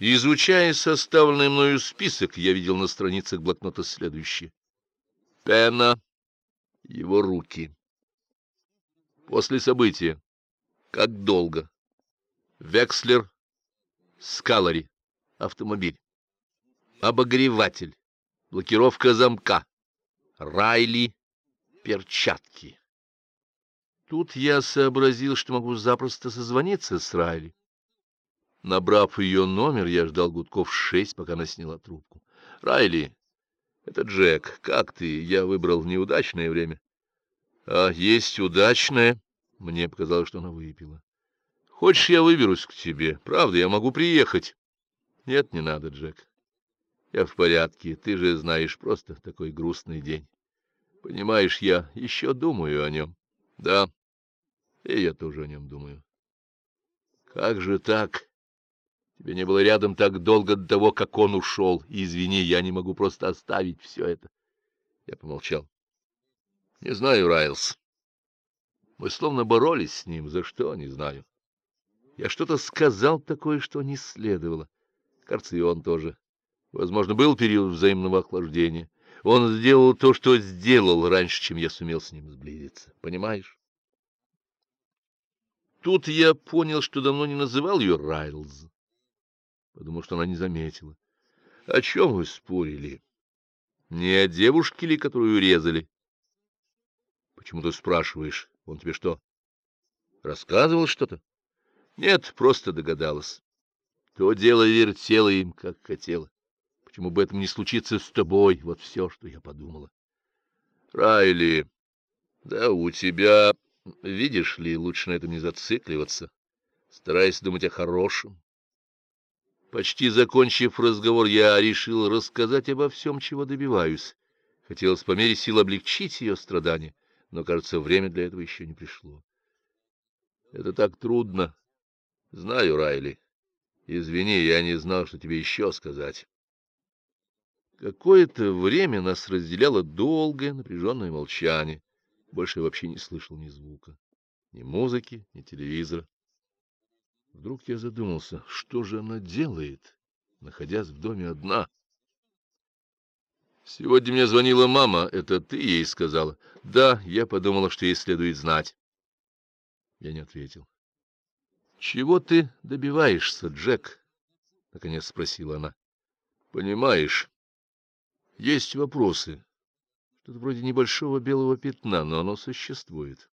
Изучая составленный мною список, я видел на страницах блокнота следующее. Пена, его руки. После события. Как долго? Векслер, Скалари, автомобиль. Обогреватель, блокировка замка. Райли, перчатки. Тут я сообразил, что могу запросто созвониться с Райли. Набрав ее номер, я ждал гудков шесть, пока она сняла трубку. — Райли, это Джек. Как ты? Я выбрал неудачное время. — А есть удачное? Мне показалось, что она выпила. — Хочешь, я выберусь к тебе? Правда, я могу приехать. — Нет, не надо, Джек. Я в порядке. Ты же знаешь, просто такой грустный день. Понимаешь, я еще думаю о нем. Да, и я тоже о нем думаю. Как же так? Тебя не было рядом так долго до того, как он ушел. Извини, я не могу просто оставить все это. Я помолчал. Не знаю, Райлс. Мы словно боролись с ним. За что, не знаю. Я что-то сказал такое, что не следовало. Кажется, и он тоже. Возможно, был период взаимного охлаждения. Он сделал то, что сделал раньше, чем я сумел с ним сблизиться. Понимаешь? Тут я понял, что давно не называл ее Райлз потому что она не заметила. — О чем вы спорили? Не о девушке ли, которую резали? — Почему ты спрашиваешь? Он тебе что, рассказывал что-то? — Нет, просто догадалась. То дело вертело им, как хотела. Почему бы этому не случиться с тобой? Вот все, что я подумала. — Райли, да у тебя, видишь ли, лучше на этом не зацикливаться. Старайся думать о хорошем. Почти закончив разговор, я решил рассказать обо всем, чего добиваюсь. Хотелось по мере сил облегчить ее страдания, но, кажется, время для этого еще не пришло. Это так трудно. Знаю, Райли. Извини, я не знал, что тебе еще сказать. Какое-то время нас разделяло долгое напряженное молчание. Больше я вообще не слышал ни звука, ни музыки, ни телевизора. Вдруг я задумался, что же она делает, находясь в доме одна. Сегодня мне звонила мама, это ты ей сказала. Да, я подумала, что ей следует знать. Я не ответил. Чего ты добиваешься, Джек? наконец спросила она. Понимаешь, есть вопросы. Что-то вроде небольшого белого пятна, но оно существует.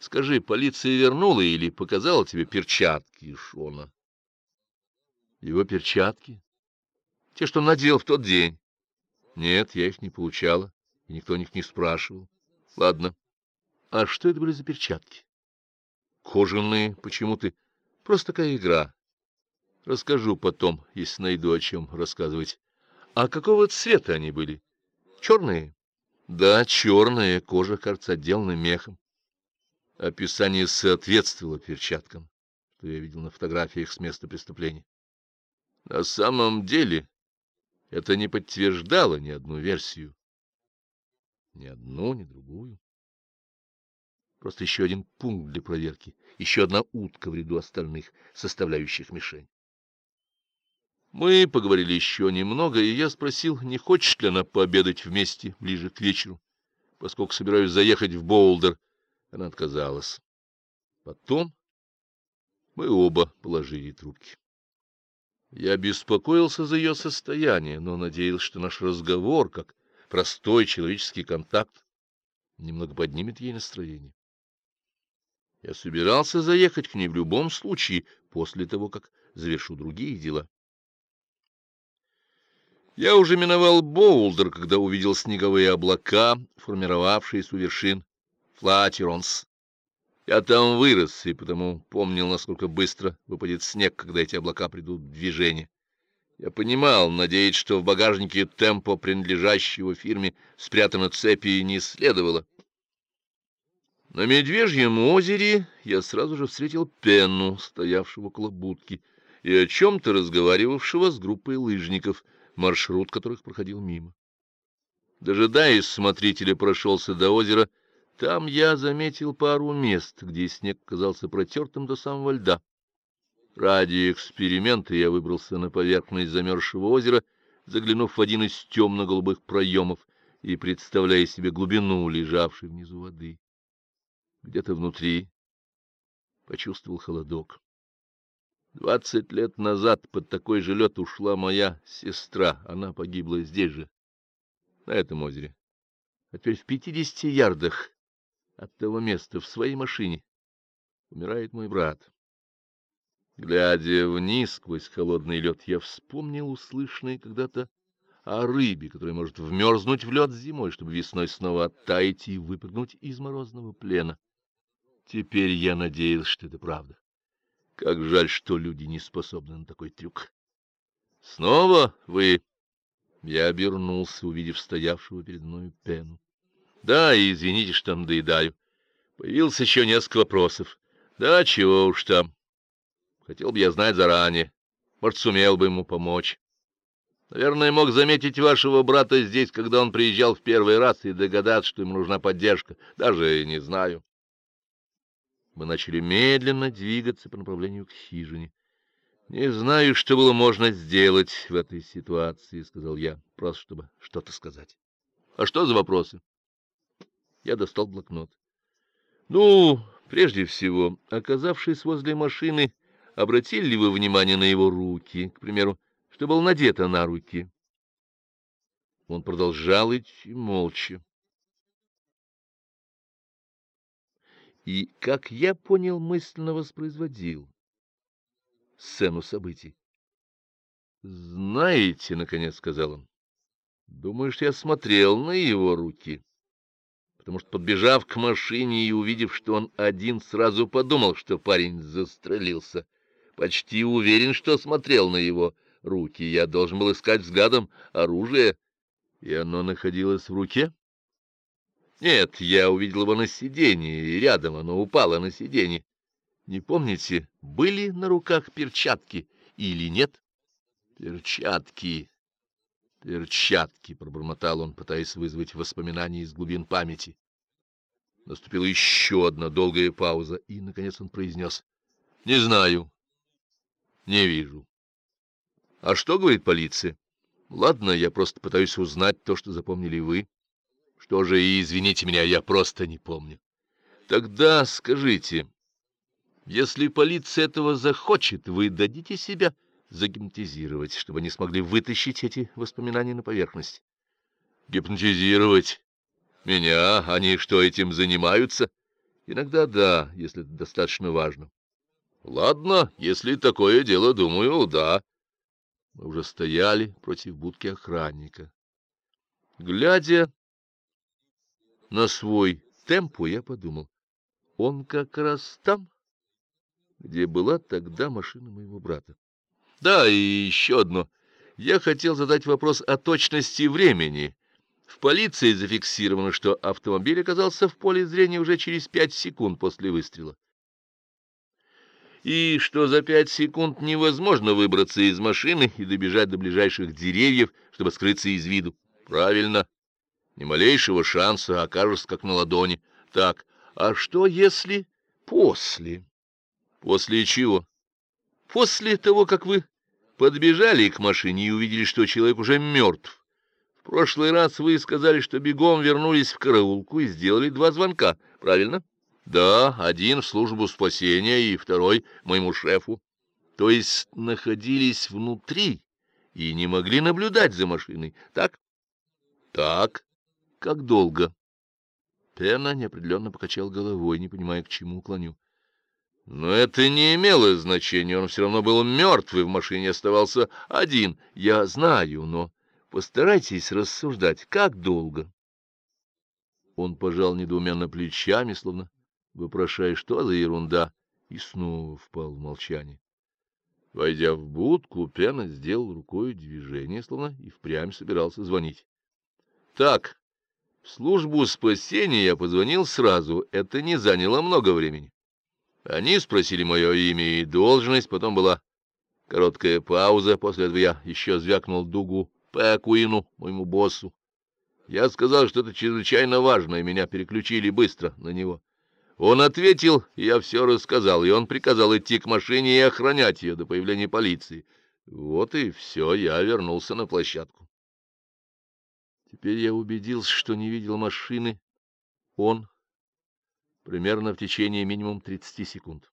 Скажи, полиция вернула или показала тебе перчатки Шона? Его перчатки? Те, что надел в тот день. Нет, я их не получала, и никто о них не спрашивал. Ладно. А что это были за перчатки? Кожаные, почему ты? Просто такая игра. Расскажу потом, если найду о чем рассказывать. А какого цвета они были? Черные? Да, черная, кожа, кажется, отделана мехом. Описание соответствовало перчаткам, что я видел на фотографиях с места преступления. На самом деле это не подтверждало ни одну версию. Ни одну, ни другую. Просто еще один пункт для проверки, еще одна утка в ряду остальных, составляющих мишень. Мы поговорили еще немного, и я спросил, не хочет ли она пообедать вместе ближе к вечеру, поскольку собираюсь заехать в Боулдер она отказалась. Потом мы оба положили трубки. Я беспокоился за ее состояние, но надеялся, что наш разговор, как простой человеческий контакт, немного поднимет ей настроение. Я собирался заехать к ней в любом случае, после того, как завершу другие дела. Я уже миновал Боулдер, когда увидел снеговые облака, формировавшиеся у вершин Флатиронс. Я там вырос, и потому помнил, насколько быстро выпадет снег, когда эти облака придут в движение. Я понимал, надеясь, что в багажнике темпо, принадлежащего фирме, спрятано цепи, не следовало. На Медвежьем озере я сразу же встретил Пенну, стоявшего около будки, и о чем-то разговаривавшего с группой лыжников, маршрут которых проходил мимо. Дожидаясь, смотрителя прошелся до озера, там я заметил пару мест, где снег казался протертым до самого льда. Ради эксперимента я выбрался на поверхность замерзшего озера, заглянув в один из темно-голубых проемов и представляя себе глубину, лежавшей внизу воды. Где-то внутри почувствовал холодок. Двадцать лет назад под такой же лед ушла моя сестра. Она погибла здесь же, на этом озере. А теперь в пятидесяти ярдах от того места в своей машине умирает мой брат. Глядя вниз сквозь холодный лед, я вспомнил услышанное когда-то о рыбе, которая может вмерзнуть в лед зимой, чтобы весной снова оттаять и выпрыгнуть из морозного плена. Теперь я надеялся, что это правда. Как жаль, что люди не способны на такой трюк. — Снова вы? Я обернулся, увидев стоявшего передо мной пену. — Да, извините, что надоедаю. Появилось еще несколько вопросов. Да, чего уж там. Хотел бы я знать заранее. Может, сумел бы ему помочь. Наверное, мог заметить вашего брата здесь, когда он приезжал в первый раз, и догадаться, что ему нужна поддержка. Даже не знаю. Мы начали медленно двигаться по направлению к хижине. — Не знаю, что было можно сделать в этой ситуации, — сказал я, просто чтобы что-то сказать. — А что за вопросы? Я достал блокнот. — Ну, прежде всего, оказавшись возле машины, обратили ли вы внимание на его руки, к примеру, что было надето на руки? Он продолжал идти молча. и, как я понял, мысленно воспроизводил сцену событий. «Знаете, — наконец сказал он, — думаю, что я смотрел на его руки, потому что, подбежав к машине и увидев, что он один, сразу подумал, что парень застрелился. Почти уверен, что смотрел на его руки. Я должен был искать взглядом оружие, и оно находилось в руке. Нет, я увидел его на сиденье, и рядом оно упало на сиденье. Не помните, были на руках перчатки или нет? Перчатки, перчатки, пробормотал он, пытаясь вызвать воспоминания из глубин памяти. Наступила еще одна долгая пауза, и, наконец, он произнес. — Не знаю. Не вижу. — А что говорит полиция? — Ладно, я просто пытаюсь узнать то, что запомнили вы. Что же, и извините меня, я просто не помню. Тогда скажите, если полиция этого захочет, вы дадите себя загипнотизировать, чтобы они смогли вытащить эти воспоминания на поверхность? Гипнотизировать? Меня? Они что, этим занимаются? Иногда да, если это достаточно важно. Ладно, если такое дело, думаю, да. Мы уже стояли против будки охранника. Глядя на свой темпу я подумал, он как раз там, где была тогда машина моего брата. Да, и еще одно. Я хотел задать вопрос о точности времени. В полиции зафиксировано, что автомобиль оказался в поле зрения уже через пять секунд после выстрела. И что за пять секунд невозможно выбраться из машины и добежать до ближайших деревьев, чтобы скрыться из виду. Правильно. Ни малейшего шанса, окажешься как на ладони. Так, а что если после? После чего? После того, как вы подбежали к машине и увидели, что человек уже мертв. В прошлый раз вы сказали, что бегом вернулись в караулку и сделали два звонка, правильно? Да, один в службу спасения и второй моему шефу. То есть находились внутри и не могли наблюдать за машиной, так? Так. Как долго? Пена неопределенно покачал головой, не понимая, к чему клоню. Но это не имело значения, он все равно был мертв, и в машине оставался один. Я знаю, но постарайтесь рассуждать, как долго. Он пожал недоуменно плечами, словно вопрошая, что за ерунда, и снова впал в молчание. Войдя в будку, Пена сделал рукой движение, словно и впрямь собирался звонить. — Так, в службу спасения я позвонил сразу, это не заняло много времени. Они спросили мое имя и должность, потом была короткая пауза, после этого я еще звякнул дугу Пэкуину, моему боссу. Я сказал, что это чрезвычайно важно, и меня переключили быстро на него. Он ответил, я все рассказал, и он приказал идти к машине и охранять ее до появления полиции. Вот и все, я вернулся на площадку. Теперь я убедился, что не видел машины он примерно в течение минимум 30 секунд.